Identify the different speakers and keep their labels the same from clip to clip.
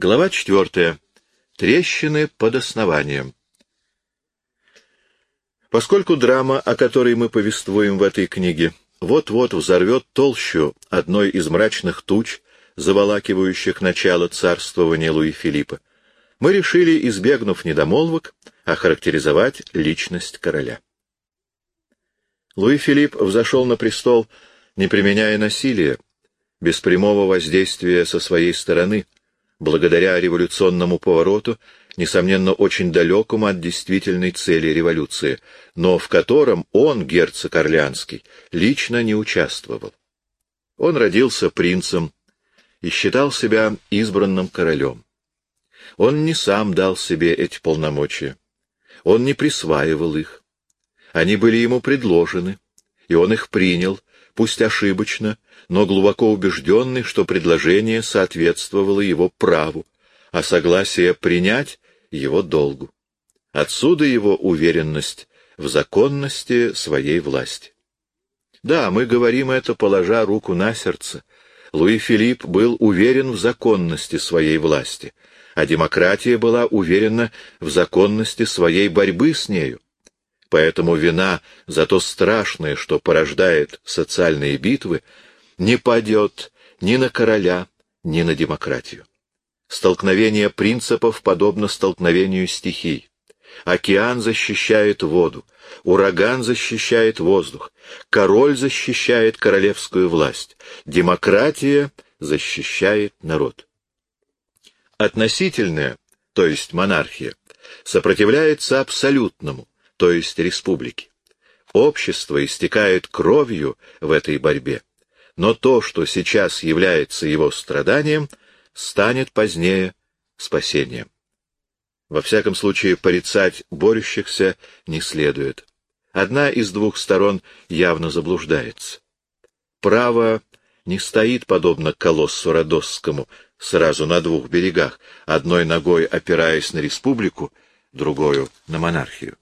Speaker 1: Глава четвертая. Трещины под основанием. Поскольку драма, о которой мы повествуем в этой книге, вот-вот взорвет толщу одной из мрачных туч, заволакивающих начало царствования Луи Филиппа, мы решили, избегнув недомолвок, охарактеризовать личность короля. Луи Филипп взошел на престол, не применяя насилия, без прямого воздействия со своей стороны — благодаря революционному повороту, несомненно, очень далекому от действительной цели революции, но в котором он, герцог Орлеанский, лично не участвовал. Он родился принцем и считал себя избранным королем. Он не сам дал себе эти полномочия. Он не присваивал их. Они были ему предложены, и он их принял, пусть ошибочно, но глубоко убежденный, что предложение соответствовало его праву, а согласие принять — его долгу. Отсюда его уверенность в законности своей власти. Да, мы говорим это, положа руку на сердце. Луи Филипп был уверен в законности своей власти, а демократия была уверена в законности своей борьбы с нею. Поэтому вина за то страшное, что порождает социальные битвы, не падет ни на короля, ни на демократию. Столкновение принципов подобно столкновению стихий. Океан защищает воду, ураган защищает воздух, король защищает королевскую власть, демократия защищает народ. Относительная, то есть монархия, сопротивляется абсолютному, то есть республики. Общество истекает кровью в этой борьбе, но то, что сейчас является его страданием, станет позднее спасением. Во всяком случае, порицать борющихся не следует. Одна из двух сторон явно заблуждается. Право не стоит, подобно колоссу Родосскому, сразу на двух берегах, одной ногой опираясь на республику, другую — на монархию.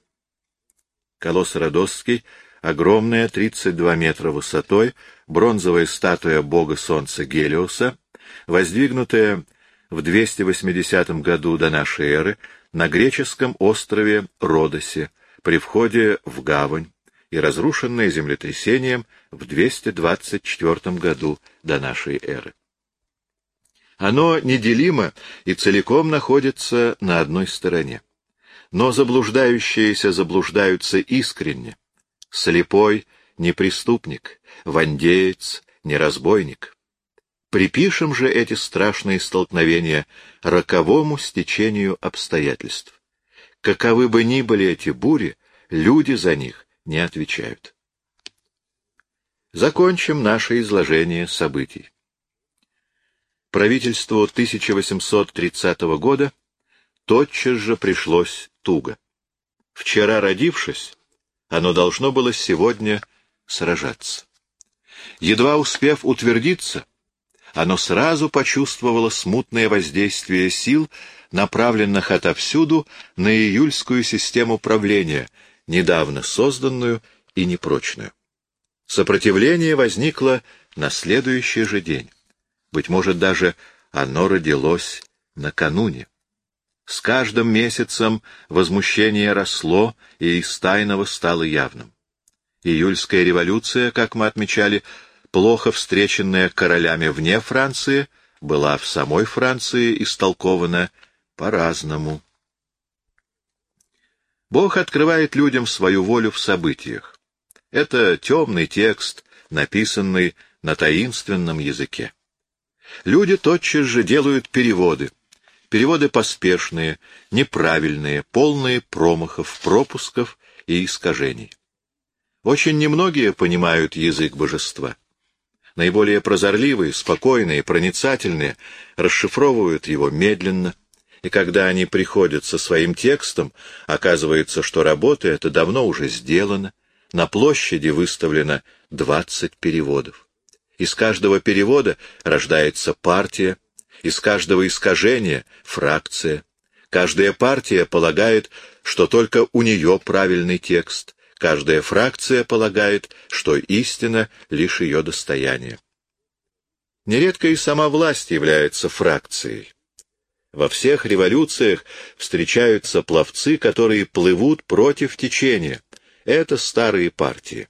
Speaker 1: Колосс Родосский — огромная, 32 метра высотой, бронзовая статуя бога солнца Гелиоса, воздвигнутая в 280 году до нашей эры на греческом острове Родосе при входе в гавань и разрушенная землетрясением в 224 году до нашей эры. Оно неделимо и целиком находится на одной стороне но заблуждающиеся заблуждаются искренне. Слепой — не преступник, вандеец — не разбойник. Припишем же эти страшные столкновения роковому стечению обстоятельств. Каковы бы ни были эти бури, люди за них не отвечают. Закончим наше изложение событий. Правительству 1830 года тотчас же пришлось туго. Вчера родившись, оно должно было сегодня сражаться. Едва успев утвердиться, оно сразу почувствовало смутное воздействие сил, направленных отовсюду на июльскую систему правления, недавно созданную и непрочную. Сопротивление возникло на следующий же день. Быть может, даже оно родилось накануне. С каждым месяцем возмущение росло и из тайного стало явным. Июльская революция, как мы отмечали, плохо встреченная королями вне Франции, была в самой Франции истолкована по-разному. Бог открывает людям свою волю в событиях. Это темный текст, написанный на таинственном языке. Люди тотчас же делают переводы, Переводы поспешные, неправильные, полные промахов, пропусков и искажений. Очень немногие понимают язык божества. Наиболее прозорливые, спокойные, проницательные расшифровывают его медленно, и когда они приходят со своим текстом, оказывается, что работа эта давно уже сделана, на площади выставлено 20 переводов. Из каждого перевода рождается партия, из каждого искажения — фракция. Каждая партия полагает, что только у нее правильный текст. Каждая фракция полагает, что истина — лишь ее достояние. Нередко и сама власть является фракцией. Во всех революциях встречаются пловцы, которые плывут против течения. Это старые партии.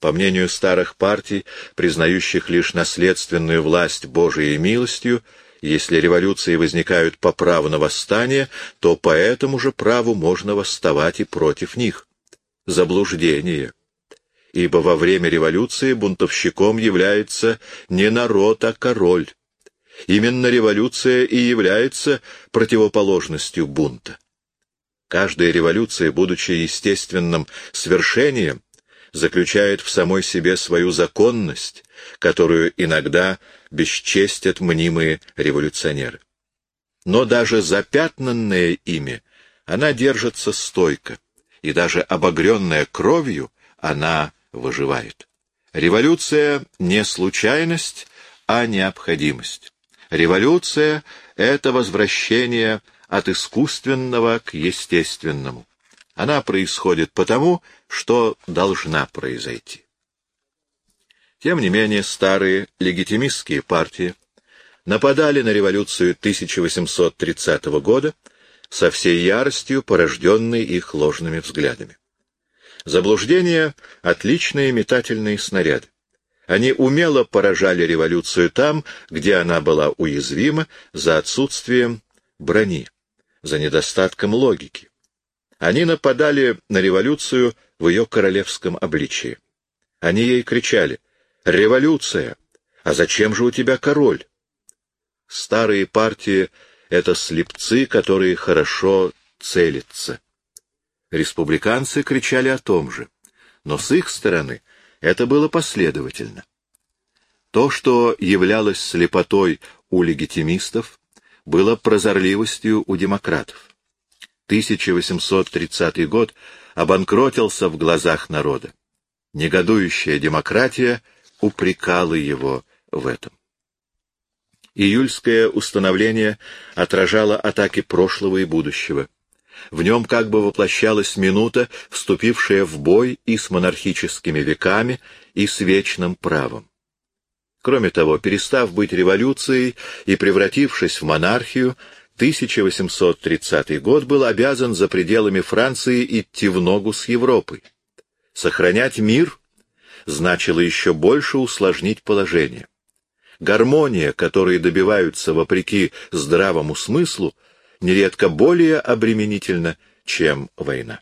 Speaker 1: По мнению старых партий, признающих лишь наследственную власть Божией милостью, если революции возникают по праву на восстание, то по этому же праву можно восставать и против них. Заблуждение. Ибо во время революции бунтовщиком является не народ, а король. Именно революция и является противоположностью бунта. Каждая революция, будучи естественным свершением, заключает в самой себе свою законность, которую иногда бесчестят мнимые революционеры. Но даже запятнанная ими, она держится стойко, и даже обогренная кровью она выживает. Революция не случайность, а необходимость. Революция — это возвращение от искусственного к естественному. Она происходит потому, что должна произойти. Тем не менее, старые легитимистские партии нападали на революцию 1830 года со всей яростью, порожденной их ложными взглядами. Заблуждения — отличные метательные снаряды. Они умело поражали революцию там, где она была уязвима за отсутствием брони, за недостатком логики. Они нападали на революцию в ее королевском обличии. Они ей кричали «Революция! А зачем же у тебя король?» Старые партии — это слепцы, которые хорошо целятся. Республиканцы кричали о том же, но с их стороны это было последовательно. То, что являлось слепотой у легитимистов, было прозорливостью у демократов. 1830 год обанкротился в глазах народа. Негодующая демократия упрекала его в этом. Июльское установление отражало атаки прошлого и будущего. В нем как бы воплощалась минута, вступившая в бой и с монархическими веками, и с вечным правом. Кроме того, перестав быть революцией и превратившись в монархию, 1830 год был обязан за пределами Франции идти в ногу с Европой. Сохранять мир значило еще больше усложнить положение. Гармония, которой добиваются вопреки здравому смыслу, нередко более обременительна, чем война.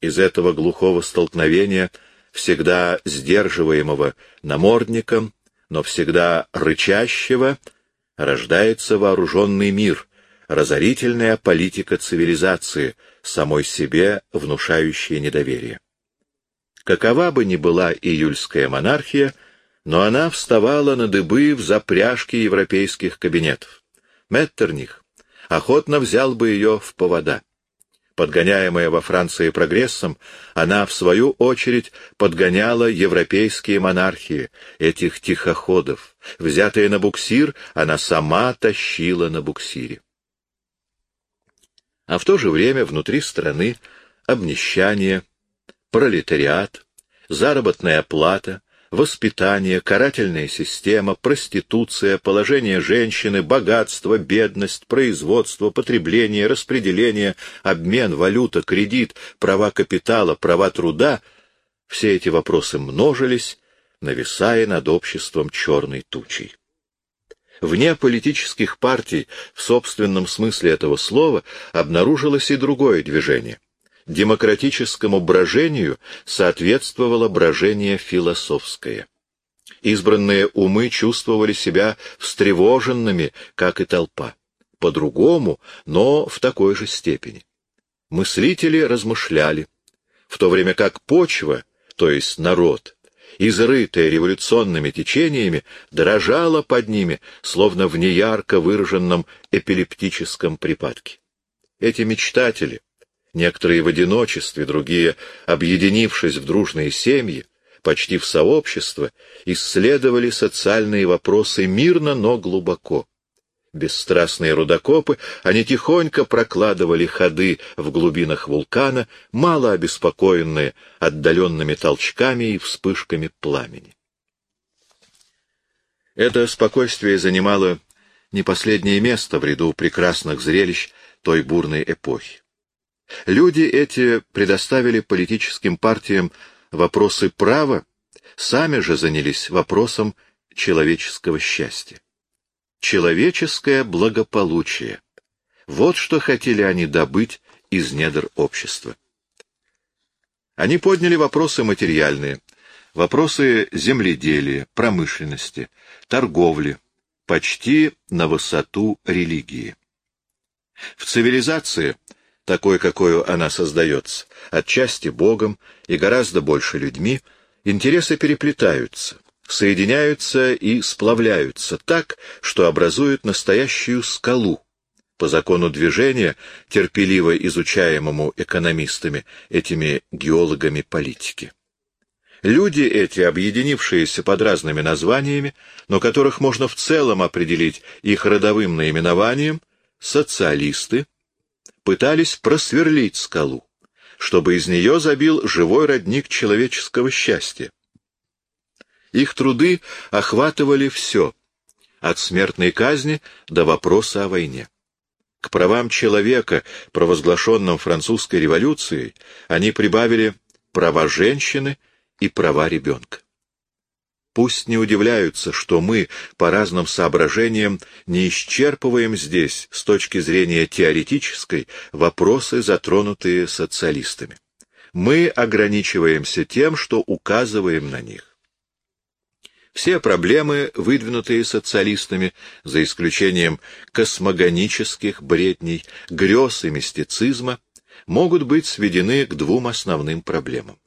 Speaker 1: Из этого глухого столкновения, всегда сдерживаемого намордником, но всегда рычащего, рождается вооруженный мир, разорительная политика цивилизации, самой себе внушающая недоверие. Какова бы ни была июльская монархия, но она вставала на дыбы в запряжке европейских кабинетов. Меттерних охотно взял бы ее в повода. Подгоняемая во Франции прогрессом, она, в свою очередь, подгоняла европейские монархии, этих тихоходов. Взятая на буксир, она сама тащила на буксире. А в то же время внутри страны обнищание, пролетариат, заработная плата, воспитание, карательная система, проституция, положение женщины, богатство, бедность, производство, потребление, распределение, обмен, валюта, кредит, права капитала, права труда — все эти вопросы множились, нависая над обществом черной тучей. Вне политических партий, в собственном смысле этого слова, обнаружилось и другое движение демократическому брожению соответствовало брожение философское. Избранные умы чувствовали себя встревоженными, как и толпа. По-другому, но в такой же степени. Мыслители размышляли, в то время как почва, то есть народ, изрытая революционными течениями, дрожала под ними, словно в неярко выраженном эпилептическом припадке. Эти мечтатели, некоторые в одиночестве, другие, объединившись в дружные семьи, почти в сообщество, исследовали социальные вопросы мирно, но глубоко. Бесстрастные рудокопы, они тихонько прокладывали ходы в глубинах вулкана, мало обеспокоенные отдаленными толчками и вспышками пламени. Это спокойствие занимало не последнее место в ряду прекрасных зрелищ той бурной эпохи. Люди эти предоставили политическим партиям вопросы права, сами же занялись вопросом человеческого счастья. Человеческое благополучие. Вот что хотели они добыть из недр общества. Они подняли вопросы материальные, вопросы земледелия, промышленности, торговли, почти на высоту религии. В цивилизации, такой, какой она создается, отчасти Богом и гораздо больше людьми, интересы переплетаются, соединяются и сплавляются так, что образуют настоящую скалу, по закону движения, терпеливо изучаемому экономистами, этими геологами политики. Люди эти, объединившиеся под разными названиями, но которых можно в целом определить их родовым наименованием, социалисты, пытались просверлить скалу, чтобы из нее забил живой родник человеческого счастья. Их труды охватывали все, от смертной казни до вопроса о войне. К правам человека, провозглашенным французской революцией, они прибавили права женщины и права ребенка. Пусть не удивляются, что мы, по разным соображениям, не исчерпываем здесь, с точки зрения теоретической, вопросы, затронутые социалистами. Мы ограничиваемся тем, что указываем на них. Все проблемы, выдвинутые социалистами, за исключением космогонических бредней, грез и мистицизма, могут быть сведены к двум основным проблемам.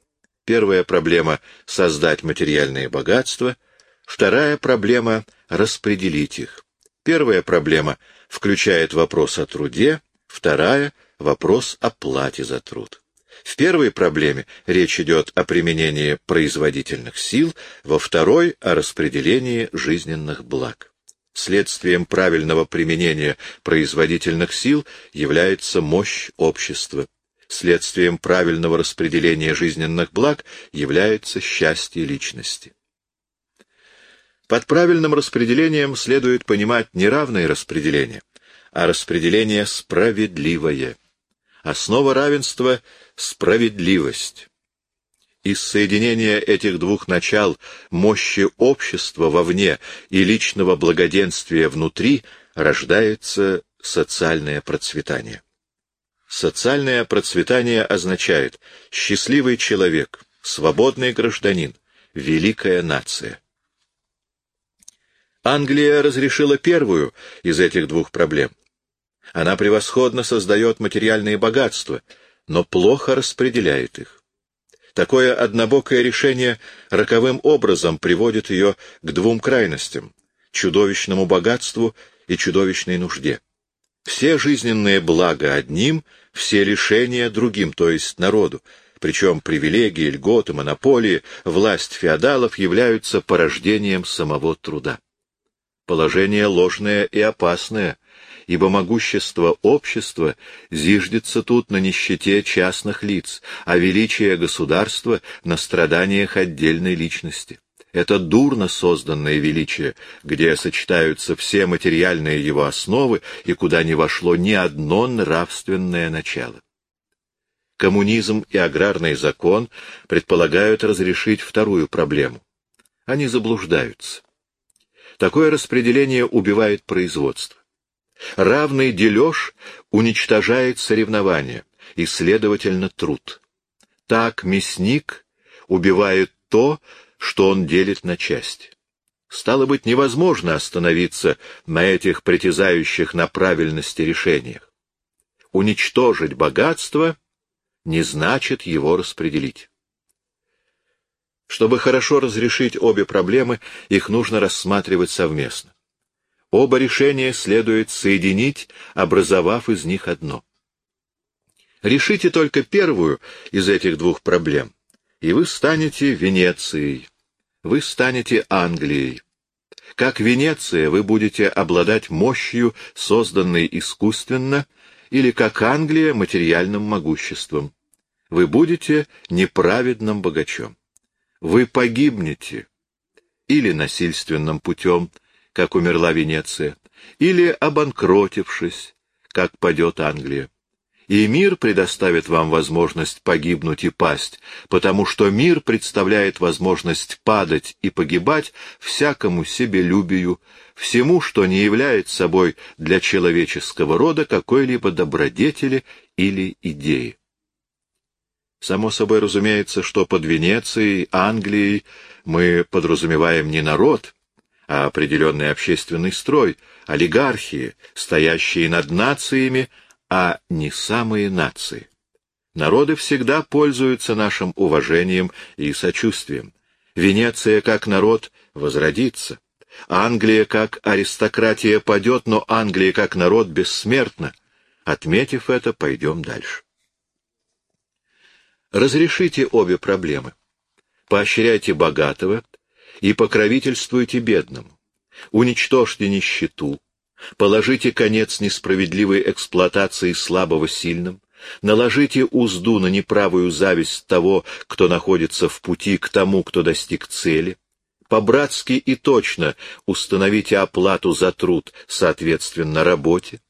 Speaker 1: Первая проблема — создать материальные богатства, вторая проблема — распределить их. Первая проблема включает вопрос о труде, вторая — вопрос о плате за труд. В первой проблеме речь идет о применении производительных сил, во второй — о распределении жизненных благ. Следствием правильного применения производительных сил является мощь общества. Следствием правильного распределения жизненных благ является счастье личности. Под правильным распределением следует понимать не равное распределение, а распределение справедливое. Основа равенства — справедливость. Из соединения этих двух начал мощи общества вовне и личного благоденствия внутри рождается социальное процветание. Социальное процветание означает счастливый человек, свободный гражданин, великая нация. Англия разрешила первую из этих двух проблем. Она превосходно создает материальные богатства, но плохо распределяет их. Такое однобокое решение роковым образом приводит ее к двум крайностям — чудовищному богатству и чудовищной нужде. Все жизненные блага одним, все лишения другим, то есть народу, причем привилегии, льготы, монополии, власть феодалов являются порождением самого труда. Положение ложное и опасное — ибо могущество общества зиждется тут на нищете частных лиц, а величие государства — на страданиях отдельной личности. Это дурно созданное величие, где сочетаются все материальные его основы и куда не вошло ни одно нравственное начало. Коммунизм и аграрный закон предполагают разрешить вторую проблему. Они заблуждаются. Такое распределение убивает производство. Равный дележ уничтожает соревнования и, следовательно, труд. Так мясник убивает то, что он делит на части. Стало быть, невозможно остановиться на этих притязающих на правильности решениях. Уничтожить богатство не значит его распределить. Чтобы хорошо разрешить обе проблемы, их нужно рассматривать совместно. Оба решения следует соединить, образовав из них одно. Решите только первую из этих двух проблем, и вы станете Венецией, вы станете Англией. Как Венеция вы будете обладать мощью, созданной искусственно, или как Англия материальным могуществом. Вы будете неправедным богачом. Вы погибнете или насильственным путем, как умерла Венеция, или обанкротившись, как падет Англия. И мир предоставит вам возможность погибнуть и пасть, потому что мир представляет возможность падать и погибать всякому себелюбию, всему, что не является собой для человеческого рода какой-либо добродетели или идеи. Само собой разумеется, что под Венецией, Англией мы подразумеваем не народ, а определенный общественный строй, олигархии, стоящие над нациями, а не самые нации. Народы всегда пользуются нашим уважением и сочувствием. Венеция как народ возродится. Англия как аристократия падет, но Англия как народ бессмертна. Отметив это, пойдем дальше. Разрешите обе проблемы. Поощряйте богатого и покровительствуйте бедному. Уничтожьте нищету, положите конец несправедливой эксплуатации слабого сильным, наложите узду на неправую зависть того, кто находится в пути к тому, кто достиг цели, по-братски и точно установите оплату за труд соответственно работе,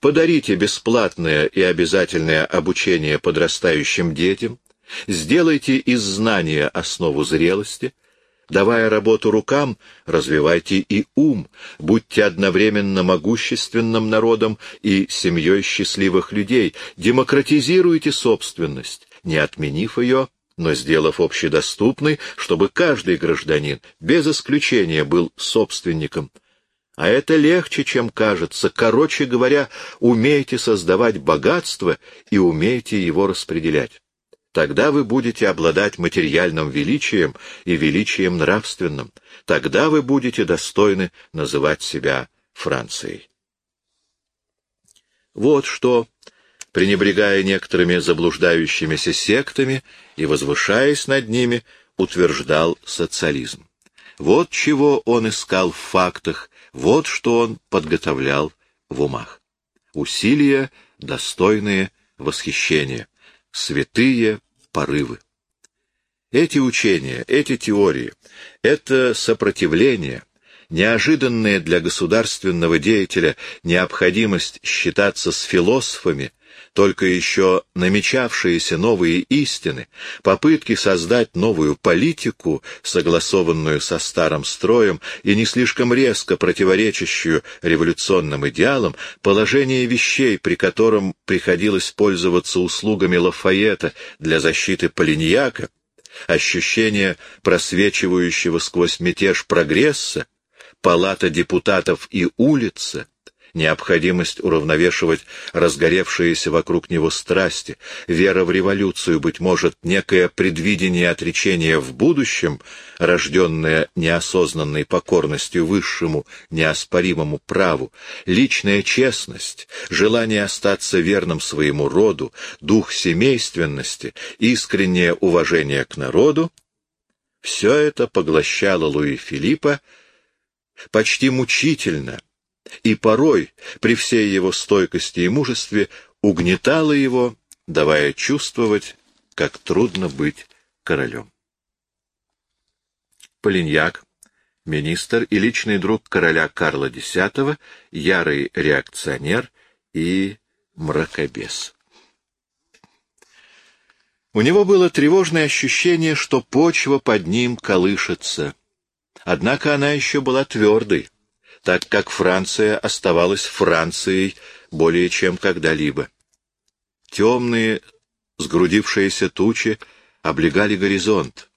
Speaker 1: подарите бесплатное и обязательное обучение подрастающим детям, сделайте из знания основу зрелости, Давая работу рукам, развивайте и ум, будьте одновременно могущественным народом и семьей счастливых людей, демократизируйте собственность, не отменив ее, но сделав общедоступной, чтобы каждый гражданин, без исключения, был собственником. А это легче, чем кажется. Короче говоря, умейте создавать богатство и умейте его распределять. Тогда вы будете обладать материальным величием и величием нравственным. Тогда вы будете достойны называть себя Францией. Вот что, пренебрегая некоторыми заблуждающимися сектами и возвышаясь над ними, утверждал социализм. Вот чего он искал в фактах, вот что он подготовлял в умах. Усилия, достойные восхищения святые порывы. Эти учения, эти теории, это сопротивление, неожиданная для государственного деятеля необходимость считаться с философами — только еще намечавшиеся новые истины, попытки создать новую политику, согласованную со старым строем и не слишком резко противоречащую революционным идеалам, положение вещей, при котором приходилось пользоваться услугами Лафайета для защиты Полиньяка, ощущение просвечивающего сквозь мятеж прогресса, палата депутатов и улица — необходимость уравновешивать разгоревшиеся вокруг него страсти, вера в революцию, быть может, некое предвидение отречения в будущем, рожденное неосознанной покорностью высшему неоспоримому праву, личная честность, желание остаться верным своему роду, дух семейственности, искреннее уважение к народу — все это поглощало Луи Филиппа почти мучительно, и порой, при всей его стойкости и мужестве, угнетала его, давая чувствовать, как трудно быть королем. Полиньяк, министр и личный друг короля Карла X, ярый реакционер и мракобес. У него было тревожное ощущение, что почва под ним колышется. Однако она еще была твердой так как Франция оставалась Францией более чем когда-либо. Темные, сгрудившиеся тучи облегали горизонт.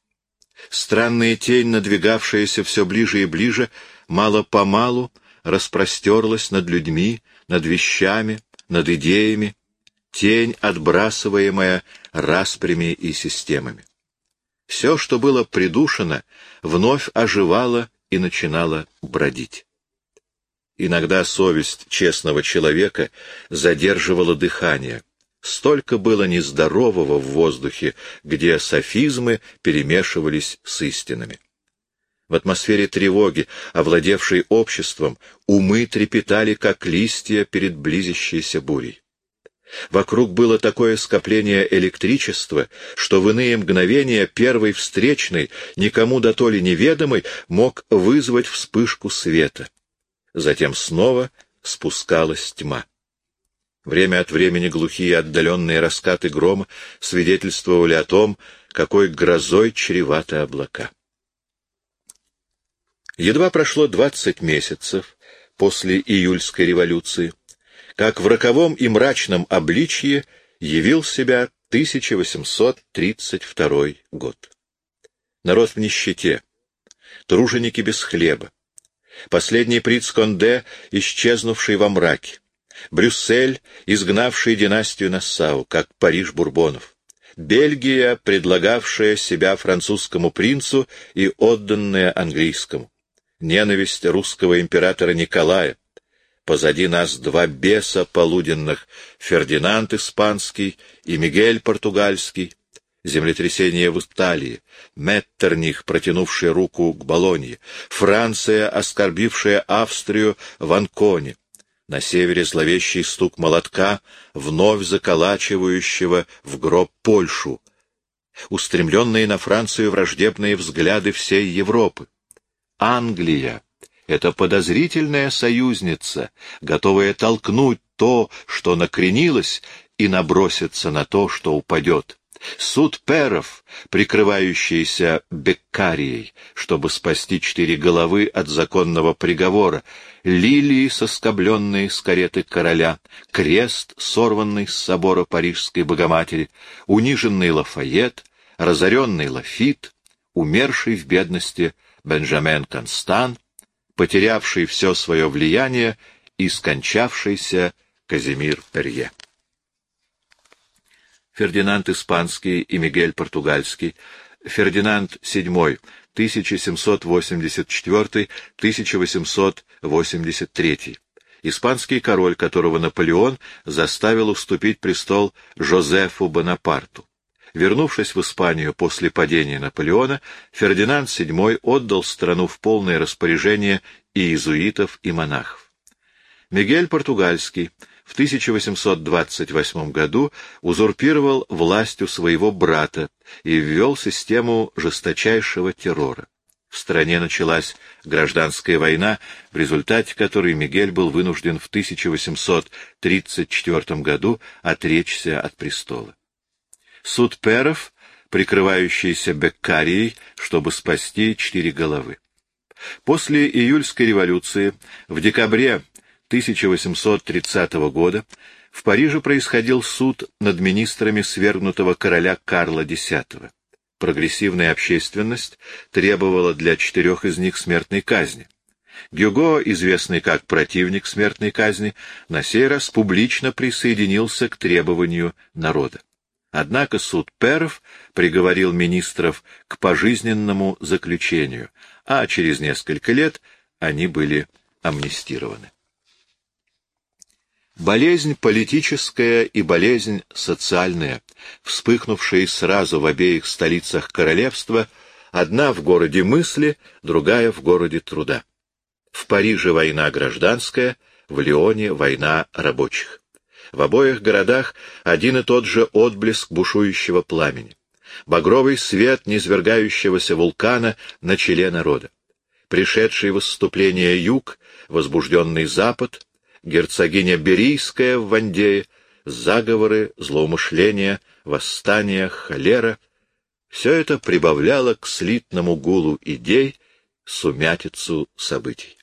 Speaker 1: Странная тень, надвигавшаяся все ближе и ближе, мало-помалу распростерлась над людьми, над вещами, над идеями, тень, отбрасываемая распрями и системами. Все, что было придушено, вновь оживало и начинало бродить. Иногда совесть честного человека задерживала дыхание. Столько было нездорового в воздухе, где софизмы перемешивались с истинами. В атмосфере тревоги, овладевшей обществом, умы трепетали, как листья перед близящейся бурей. Вокруг было такое скопление электричества, что в иные мгновения первый встречный, никому до то ли неведомый, мог вызвать вспышку света. Затем снова спускалась тьма. Время от времени глухие отдаленные раскаты грома свидетельствовали о том, какой грозой чреваты облака. Едва прошло двадцать месяцев после июльской революции, как в роковом и мрачном обличье явил себя 1832 год. Народ в нищете, труженики без хлеба, последний приц Конде, исчезнувший во мраке, Брюссель, изгнавший династию Нассау, как Париж Бурбонов, Бельгия, предлагавшая себя французскому принцу и отданная английскому, ненависть русского императора Николая, позади нас два беса полуденных, Фердинанд Испанский и Мигель Португальский, землетрясение в Италии, Меттерних, протянувший руку к Болонье, Франция, оскорбившая Австрию в Анконе, на севере зловещий стук молотка, вновь заколачивающего в гроб Польшу, устремленные на Францию враждебные взгляды всей Европы. Англия — это подозрительная союзница, готовая толкнуть то, что накренилось, и наброситься на то, что упадет. Суд перов, прикрывающийся Беккарией, чтобы спасти четыре головы от законного приговора, лилии, соскобленные с кареты короля, крест, сорванный с собора Парижской Богоматери, униженный Лафайет, разоренный Лафит, умерший в бедности Бенджамен Констан, потерявший все свое влияние и скончавшийся Казимир Перье. Фердинанд Испанский и Мигель Португальский, Фердинанд VII, 1784-1883, испанский король, которого Наполеон заставил уступить престол Жозефу Бонапарту. Вернувшись в Испанию после падения Наполеона, Фердинанд VII отдал страну в полное распоряжение иезуитов и монахов. Мигель Португальский в 1828 году узурпировал власть у своего брата и ввел систему жесточайшего террора. В стране началась гражданская война, в результате которой Мигель был вынужден в 1834 году отречься от престола. Суд перов, прикрывающийся Беккарией, чтобы спасти четыре головы. После июльской революции в декабре 1830 года в Париже происходил суд над министрами свергнутого короля Карла X. Прогрессивная общественность требовала для четырех из них смертной казни. Гюго, известный как противник смертной казни, на сей раз публично присоединился к требованию народа. Однако суд перов приговорил министров к пожизненному заключению, а через несколько лет они были амнистированы. Болезнь политическая и болезнь социальная, вспыхнувшие сразу в обеих столицах королевства, одна в городе мысли, другая в городе труда. В Париже война гражданская, в Лионе война рабочих. В обоих городах один и тот же отблеск бушующего пламени. Багровый свет низвергающегося вулкана на челе народа. Пришедший в выступление юг, возбужденный запад, герцогиня Берийская в Вандее, заговоры, злоумышления, восстания, холера — все это прибавляло к слитному гулу идей сумятицу событий.